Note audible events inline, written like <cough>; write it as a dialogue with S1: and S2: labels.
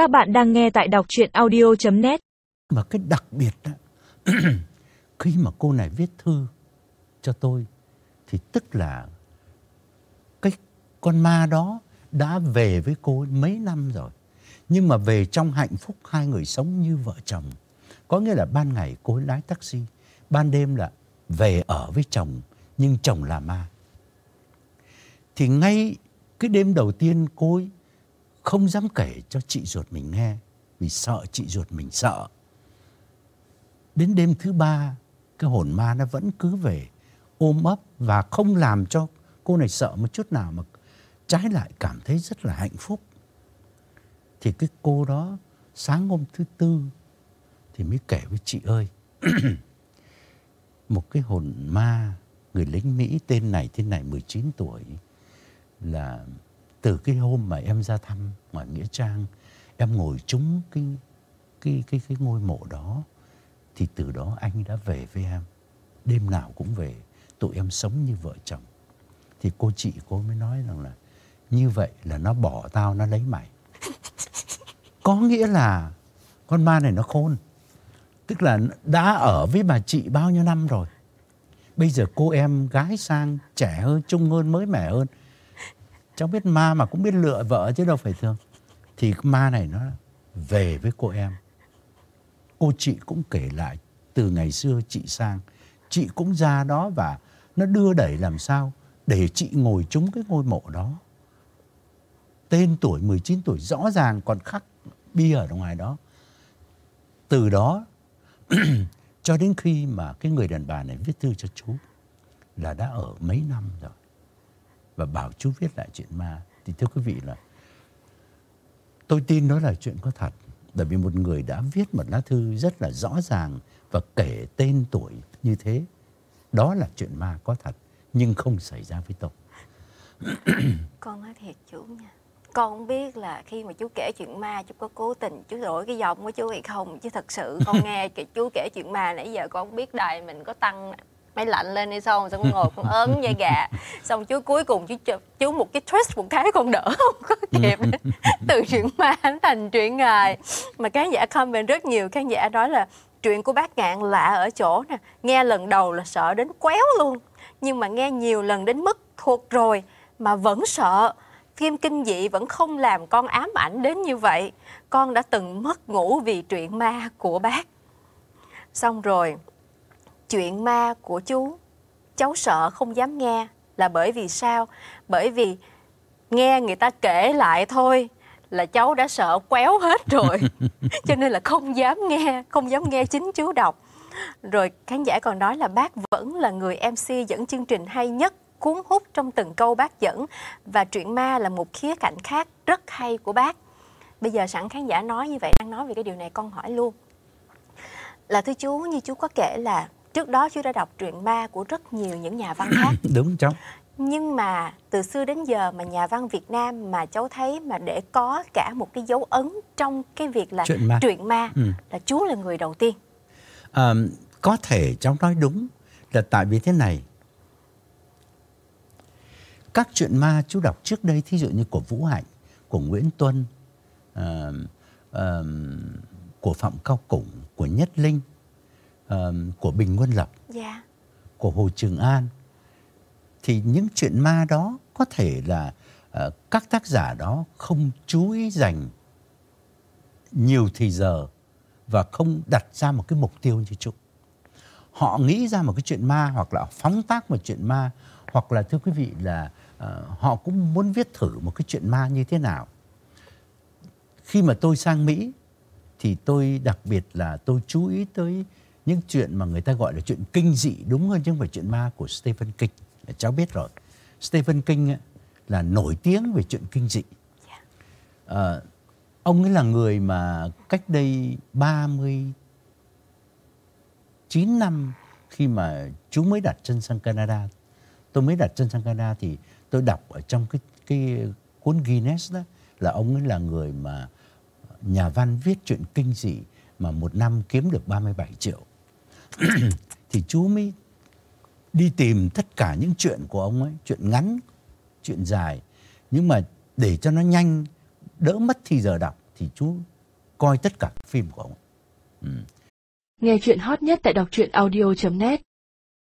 S1: Các bạn đang nghe tại đọc chuyện audio.net
S2: Mà cái đặc biệt đó, <clears throat> khi mà cô này viết thư cho tôi thì tức là cái con ma đó đã về với cô mấy năm rồi. Nhưng mà về trong hạnh phúc hai người sống như vợ chồng. Có nghĩa là ban ngày cô ấy lái taxi, ban đêm là về ở với chồng nhưng chồng là ma. Thì ngay cái đêm đầu tiên cô ấy không dám kể cho chị ruột mình nghe vì sợ chị ruột mình sợ. Đến đêm thứ ba, cái hồn ma nó vẫn cứ về ôm ấp và không làm cho cô này sợ một chút nào mà trái lại cảm thấy rất là hạnh phúc. Thì cái cô đó sáng hôm thứ tư thì mới kể với chị ơi. <clears throat> một cái hồn ma người lính Mỹ tên này tên này 19 tuổi là từ cái hôm mà em ra thăm ngoài nghĩa trang em ngồi trúng cái cái cái cái ngôi mộ đó thì từ đó anh đã về với em. Đêm nào cũng về tụi em sống như vợ chồng. Thì cô chị cô mới nói rằng là như vậy là nó bỏ tao nó lấy mày. <laughs> Có nghĩa là con ma này nó khôn. Tức là đã ở với bà chị bao nhiêu năm rồi? Bây giờ cô em gái sang trẻ hơn trung hơn mới mẻ hơn cháu biết ma mà cũng biết lựa vợ chứ đâu phải thường thì ma này nó về với cô em. Cô chị cũng kể lại, từ ngày xưa chị sang, chị cũng ra đó và nó đưa đẩy làm sao để chị ngồi trúng cái ngôi mộ đó. Tên tuổi 19 tuổi rõ ràng còn khắc bia ở ngoài đó. Từ đó, <clears throat> cho đến khi mà cái người đàn bà này viết thư cho chú là đã ở mấy năm rồi và bảo chú viết lại chuyện ma. Thì thưa quý vị là tôi tin đó là chuyện có thật bởi vì một người đã viết một lá thư rất là rõ ràng và kể tên tuổi như thế. Đó là chuyện ma có thật nhưng không xảy ra với tôi. <coughs>
S3: Con nói thiệt chú nha. Con không biết là khi mà chú kể chuyện ma chú có cố tình chú đổi cái giọng của chú hay không. Chứ thật sự con <laughs> nghe chú kể chuyện ma nãy giờ con không biết đài mình có tăng máy lạnh lên hay xong xong con ngồi con ớn da gà. <laughs> Xong chú cuối cùng chú chú một cái twist một cái con đỡ không có kịp. <laughs> Từ chuyện ma thành chuyện ngài mà khán giả comment rất nhiều khán giả nói là chuyện của bác ngạn lạ ở chỗ nè nghe lần đầu là sợ đến quéo luôn. Nhưng mà nghe nhiều lần đến mức thuộc rồi mà vẫn sợ. Phim kinh dị vẫn không làm con ám ảnh đến như vậy. Con đã từng mất ngủ vì chuyện ma của bác. Xong rồi chuyện ma của chú. Cháu sợ không dám nghe là bởi vì sao? Bởi vì nghe người ta kể lại thôi là cháu đã sợ quéo hết rồi. <laughs> <laughs> Cho nên là không dám nghe không dám nghe chính chú đọc. Rồi khán giả còn nói là bác vẫn là người mc dẫn chương trình hay nhất cuốn hút trong từng câu bác dẫn và truyện ma là một khía cạnh khác rất hay của bác. Bây giờ sẵn khán giả nói như vậy đang nói về cái điều này con hỏi luôn. Là thưa chú như chú có kể là trước đó chú đã đọc truyện ma của rất nhiều những nhà văn khác <coughs>
S2: đúng cháu
S3: nhưng mà từ xưa đến giờ mà nhà văn Việt Nam mà cháu thấy mà để có cả một cái dấu ấn trong cái việc là
S2: Truyện ma.
S3: truyện ma
S2: Ừ.
S3: là chú là người đầu tiên.
S2: à, có thể cháu nói đúng là tại vì thế này các chuyện ma chú đọc trước đây thí dụ như của Vũ Hạnh của Nguyễn Tuân à, à, của Phạm Cao Củng của Nhất Linh à, của Bình Quân Lập
S3: Dạ.
S2: của Hồ Trường An thì những chuyện ma đó có thể là ờ, các tác giả đó không chú ý dành nhiều thời giờ và không đặt ra một cái mục tiêu như chúng. Họ nghĩ ra một cái chuyện ma hoặc là phóng tác một chuyện ma hoặc là thưa quý vị là ờ, họ cũng muốn viết thử một cái chuyện ma như thế nào. Khi mà tôi sang Mỹ thì tôi đặc biệt là tôi chú ý tới những chuyện mà người ta gọi là chuyện kinh dị đúng hơn chứ không phải chuyện ma của Stephen King. Cháu biết rồi. Stephen King là nổi tiếng về chuyện kinh dị. Ờ, ông ấy là người mà cách đây 39 năm khi mà chú mới đặt chân sang Canada. Tôi mới đặt chân sang Canada thì tôi đọc ở trong cái cái cuốn Guinness đó là ông ấy là người mà nhà văn viết chuyện kinh dị mà một năm kiếm được 37 triệu. <clears throat> thì chú mới đi tìm tất cả những chuyện của ông ấy, chuyện ngắn, chuyện dài. Nhưng mà để cho nó nhanh, đỡ mất thì giờ đọc thì chú coi tất cả phim của ông. Ừ.
S1: Nghe chuyện hot nhất tại đọc truyện audio.net